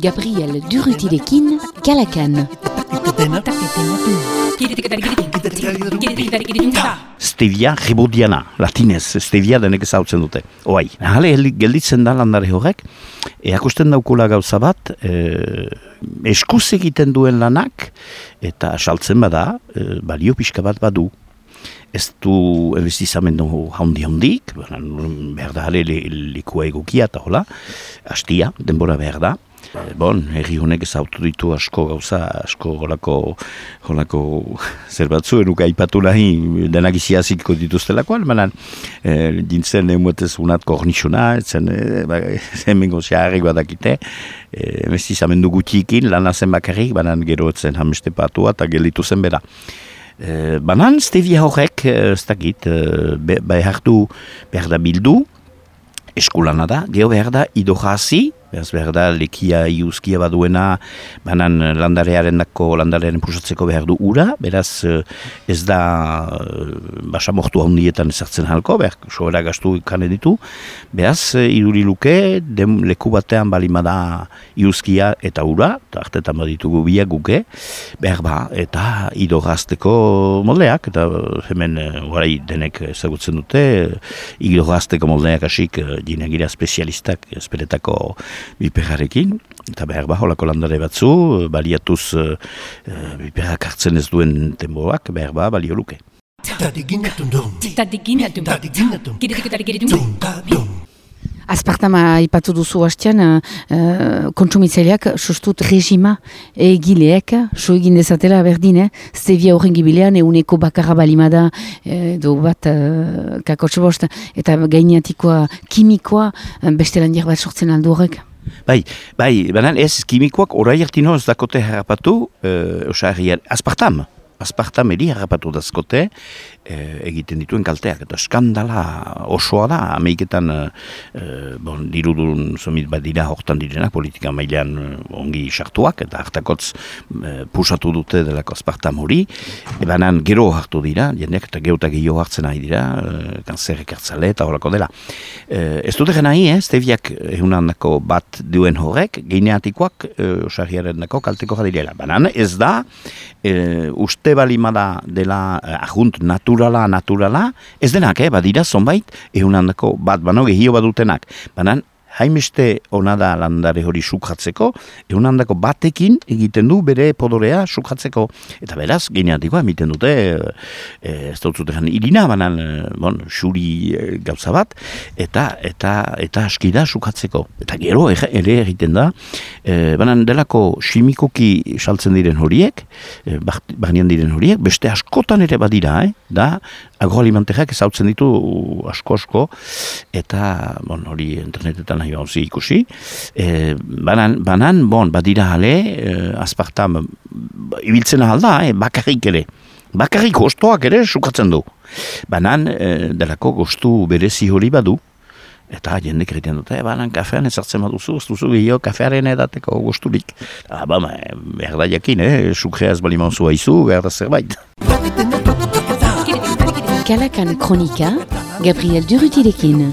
Gabriel Durutilekin, Kalakan. Stevia rebodiana, latinez, stevia denek ezautzen dute. Oai, hale gelditzen da landare horrek, eakusten daukula gauza bat, e, eskuz egiten duen lanak, eta saltzen bada, e, balio pixka bat badu. Ez du ebestizamendu haundi haundik, behar da likua egukia eta hola, hastia, denbora behar da. Eh, bon, herri honek ez ditu asko gauza, asko holako, holako zer batzu, aipatu nahi denak iziaziko dituztelakoan, banan, e, dintzen emuetez unat kornixuna, zen, e, ba, zen bengo zeharrik badakite, e, mestizamendu gutiikin, lana zen bakarrik, banan gero etzen hameste patua eta gelitu zen bera. E, banan, stevia horrek, ez dakit, e, behar hartu, behar da bildu, eskulana da, geho behar da idohazi, Beraz, behar da, lekia iuzkia baduena, banan landarearen dako, landarearen pusatzeko behar du ura, beraz, eh, ez da eh, basa mortu handietan ezartzen halko, behar, sobera gaztu ikane ditu, beraz, eh, iduri luke, dem, leku batean balimada iuzkia eta ura, eta artetan baditugu biak guke, behar ba, eta idorazteko moldeak, eta hemen, guarai, denek ezagutzen dute, idorazteko moldeak asik, ginegira spezialistak, esperetako biperrarekin, eta behar ba, holako landare batzu, baliatuz uh, biperrak hartzen ez duen temboak, behar ba, balio luke. Azpartama ipatu duzu hastean, uh, kontsumitzaileak sustut regima egileek, so egin dezatela berdin, eh? stevia horren gibilean, euneko bakarra balimada, eh, du bat uh, kakotxe bost, eta gainiatikoa kimikoa, beste lan bat sortzen aldu horrek. Bai, bai, banan ez kimikoak orai hartino ez dakote harrapatu, uh, osa aspartam, aspartam eri harrapatu dazkote, e, egiten dituen kalteak. Eta skandala osoa da, ameiketan e, bon, dirudun zomit bat dira hortan direnak, politika mailean ongi sartuak, eta hartakotz e, pusatu dute delako azpartam hori, ebanan gero hartu dira, jendeak eta geuta gehiago hartzen nahi dira, e, kanzerrek hartzale eta horako dela. E, ez dut egen nahi, eh, Steviak egunan dako bat duen horrek, geineatikoak e, osarriaren dako kalteko jadirela. Banan ez da, e, uste balimada dela ahunt natu naturala, naturala, ez denak, eh, badira, zonbait, egunandako bat, bano, gehio badutenak. Banan, haimeste ona da landare hori sukatzeko, egun handako batekin egiten du bere podorea sukatzeko. Eta beraz, geneatikoa, emiten dute, e, ez dut zuten irina, banan, e, bon, xuri e, gauza bat, eta eta eta aski da sukatzeko. Eta gero, ere egiten da, e, banan delako simikoki saltzen diren horiek, e, diren horiek, beste askotan ere badira, eh? Da, agroalimenteak ezautzen ditu asko-asko, eta, bon, hori internetetan nahi hauzi ikusi. E, banan, banan, bon, badira jale, e, azpartam, ibiltzen ahal da, e, bakarrik ere. Bakarrik gostoak ere sukatzen du. Banan, e, delako gostu berezi hori badu, eta jendek egiten dute, e, banan kafean ezartzen baduzu, ez duzu gehiago kafearen edateko gosturik. Ah, ba, behar da jakin, eh? sukreaz balimanzua izu, behar da zerbait. Kalakan Kronika, Gabriel Durutilekin.